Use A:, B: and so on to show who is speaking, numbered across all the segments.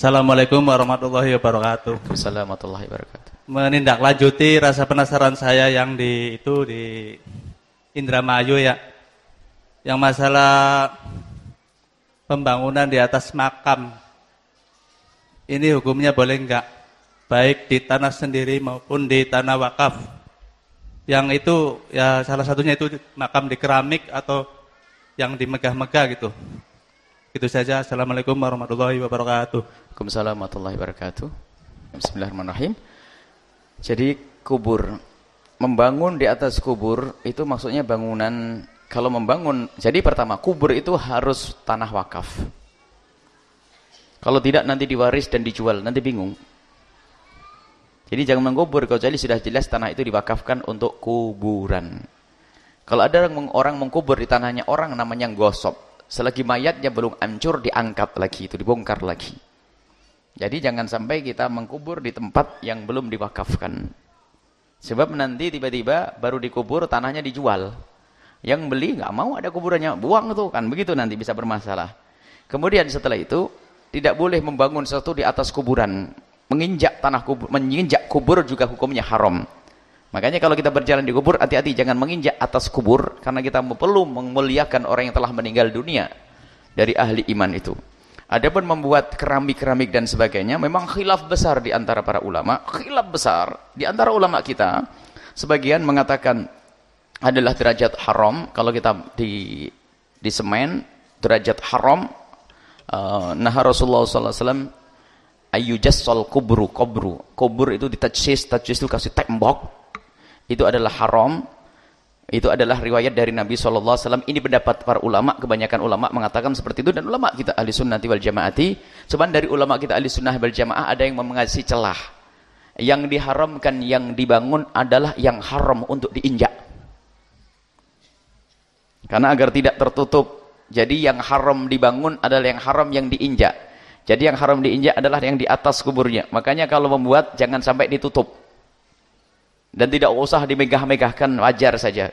A: Assalamualaikum warahmatullahi wabarakatuh.
B: Assalamualaikum warahmatullahi wabarakatuh.
A: Menindaklanjuti rasa penasaran saya yang di itu di Indramayu ya. Yang masalah pembangunan di atas makam. Ini hukumnya boleh enggak? Baik di tanah sendiri maupun di tanah wakaf. Yang itu ya salah satunya itu makam di keramik atau yang di megah-megah gitu. Itu saja. Assalamualaikum warahmatullahi wabarakatuh.
B: Waalaikumsalam warahmatullahi wabarakatuh. Bismillahirrahmanirrahim. Jadi kubur membangun di atas kubur itu maksudnya bangunan kalau membangun jadi pertama kubur itu harus tanah wakaf. Kalau tidak nanti diwaris dan dijual, nanti bingung. Jadi jangan mengkubur kecuali sudah jelas tanah itu diwakafkan untuk kuburan. Kalau ada orang mengkubur di tanahnya orang namanya gosok. Selagi mayatnya belum hancur diangkat lagi itu dibongkar lagi. Jadi jangan sampai kita mengkubur di tempat yang belum diwakafkan. Sebab nanti tiba-tiba baru dikubur tanahnya dijual. Yang beli nggak mau ada kuburannya, buang tuh kan begitu nanti bisa bermasalah. Kemudian setelah itu tidak boleh membangun sesuatu di atas kuburan. Menginjak tanah kubur, menginjak kubur juga hukumnya haram. Makanya kalau kita berjalan di kubur, hati-hati jangan menginjak atas kubur karena kita perlu memuliakan orang yang telah meninggal dunia dari ahli iman itu. Adapun membuat keramik-keramik dan sebagainya, memang khilaf besar di antara para ulama, khilaf besar di antara ulama kita. Sebagian mengatakan adalah derajat haram kalau kita di di semen derajat haram uh, nah Rasulullah SAW ayyujassal kubru kubru kubur itu ditajsis tajsis itu kasih tembok itu adalah haram itu adalah riwayat dari Nabi SAW ini pendapat para ulama kebanyakan ulama mengatakan seperti itu dan ulama kita ahli sunnati wal jamaati cuman dari ulama kita ahli sunnah wal jamaah ada yang mengasih celah yang diharamkan yang dibangun adalah yang haram untuk diinjak karena agar tidak tertutup. Jadi yang haram dibangun adalah yang haram yang diinjak. Jadi yang haram diinjak adalah yang di atas kuburnya. Makanya kalau membuat jangan sampai ditutup. Dan tidak usah dimegah-megahkan wajar saja.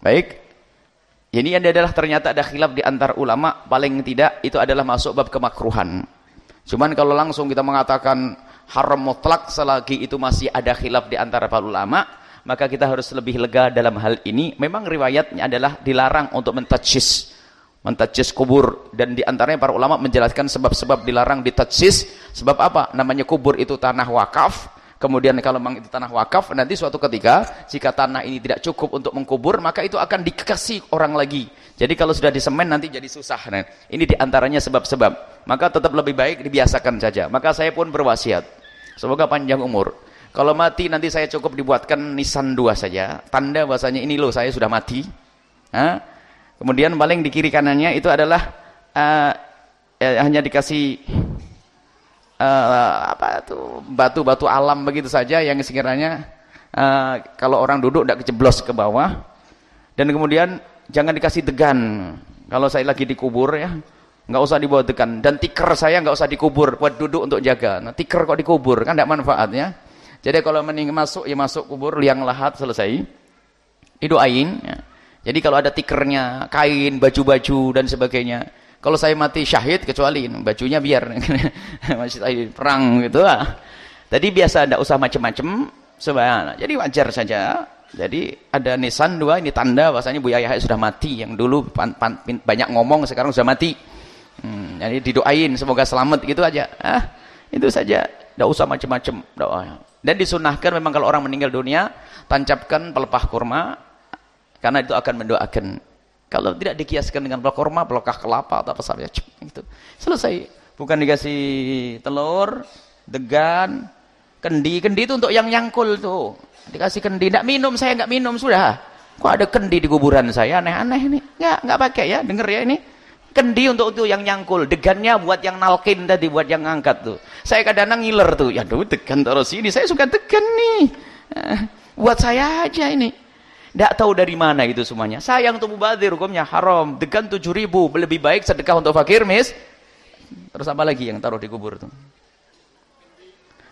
B: Baik. Ini adalah ternyata ada khilaf di antar ulama. Paling tidak itu adalah masuk bab kemakruhan. Cuman kalau langsung kita mengatakan haram mutlak selagi itu masih ada khilaf di antara para ulama maka kita harus lebih lega dalam hal ini. Memang riwayatnya adalah dilarang untuk mentajis, mentajis kubur dan di antaranya para ulama menjelaskan sebab-sebab dilarang ditajis. Sebab apa? Namanya kubur itu tanah wakaf. Kemudian kalau memang itu tanah wakaf, nanti suatu ketika jika tanah ini tidak cukup untuk mengkubur, maka itu akan dikasih orang lagi. Jadi kalau sudah disemen nanti jadi susah. Nah, ini di antaranya sebab-sebab. Maka tetap lebih baik dibiasakan saja. Maka saya pun berwasiat. Semoga panjang umur kalau mati nanti saya cukup dibuatkan nisan dua saja. Tanda bahasanya ini loh saya sudah mati. Ha? Kemudian paling di kiri kanannya itu adalah uh, eh, hanya dikasih apa tuh batu-batu alam begitu saja yang sekiranya uh, kalau orang duduk tidak keceblos ke bawah. Dan kemudian jangan dikasih degan. Kalau saya lagi dikubur ya, nggak usah dibawa degan. Dan tikar saya nggak usah dikubur buat duduk untuk jaga. Nah, tikar kok dikubur kan tidak manfaatnya. Jadi kalau meninggal masuk ya masuk kubur liang lahat selesai. Didoain ya. Jadi kalau ada tikernya, kain, baju-baju dan sebagainya. Kalau saya mati syahid kecuali bajunya biar masih perang gitu lah. Tadi biasa tidak usah macam-macam sebenarnya. Jadi wajar saja. Jadi ada nisan dua ini tanda bahasanya Buya Yahya sudah mati yang dulu pan, pan, banyak ngomong sekarang sudah mati. Hmm, jadi didoain semoga selamat gitu aja. Ah, itu saja. Tidak usah macam-macam doa. Dan disunahkan memang kalau orang meninggal dunia, tancapkan pelepah kurma, karena itu akan mendoakan. Kalau tidak dikiaskan dengan pelepah kurma, pelekah kelapa atau apa saja, itu selesai. Bukan dikasih telur, degan, kendi. Kendi itu untuk yang nyangkul tuh. Dikasih kendi, tidak minum, saya nggak minum sudah. Kok ada kendi di kuburan saya? Aneh-aneh ini. Nggak, nggak pakai ya, denger ya ini. Kendi untuk itu yang nyangkul, degannya buat yang nalkin tadi, buat yang ngangkat tuh. Saya kadang-kadang ngiler tuh, ya duh degan terus ini, saya suka degan nih. Eh, buat saya aja ini. Tidak tahu dari mana itu semuanya. Sayang untuk mubadir, hukumnya haram. Degan tujuh ribu, lebih baik sedekah untuk fakir, mis. Terus apa lagi yang taruh di kubur tuh?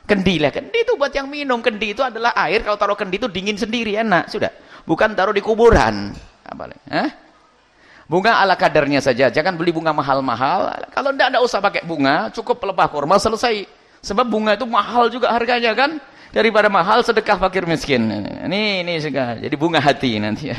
B: Kendi lah, kendi itu buat yang minum. Kendi itu adalah air, kalau taruh kendi itu dingin sendiri, enak. Sudah. Bukan taruh di kuburan. Apa lagi? Hah? Bunga ala kadarnya saja, jangan beli bunga mahal-mahal. Kalau tidak, tidak usah pakai bunga, cukup pelepah kurma selesai. Sebab bunga itu mahal juga harganya kan. Daripada mahal sedekah fakir miskin. Ini ini juga. Jadi bunga hati nanti ya.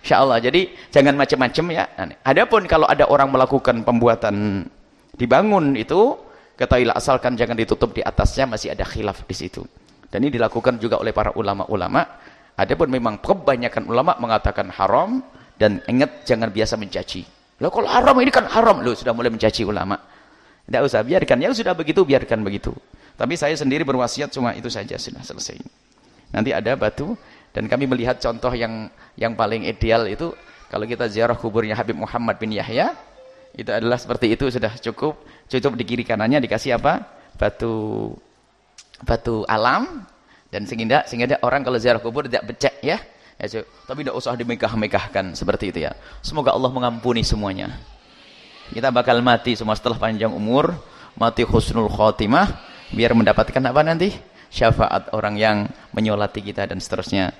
B: Insya Allah. Jadi jangan macam-macam ya. Adapun kalau ada orang melakukan pembuatan dibangun itu, ketahuilah asalkan jangan ditutup di atasnya masih ada khilaf di situ. Dan ini dilakukan juga oleh para ulama-ulama. Adapun memang kebanyakan ulama mengatakan haram, dan ingat jangan biasa mencaci. Loh kalau haram ini kan haram. Loh sudah mulai mencaci ulama. Tidak usah, biarkan. Yang sudah begitu, biarkan begitu. Tapi saya sendiri berwasiat cuma itu saja, sudah selesai. Nanti ada batu, dan kami melihat contoh yang yang paling ideal itu, kalau kita ziarah kuburnya Habib Muhammad bin Yahya, itu adalah seperti itu, sudah cukup. Cukup di kiri kanannya dikasih apa? Batu batu alam, dan sehingga, sehingga orang kalau ziarah kubur tidak becek ya Ya, tapi tidak usah dimegah-megahkan seperti itu ya. Semoga Allah mengampuni semuanya. Kita bakal mati semua setelah panjang umur, mati khusnul khotimah, biar mendapatkan apa nanti? Syafaat orang yang menyolati kita dan seterusnya.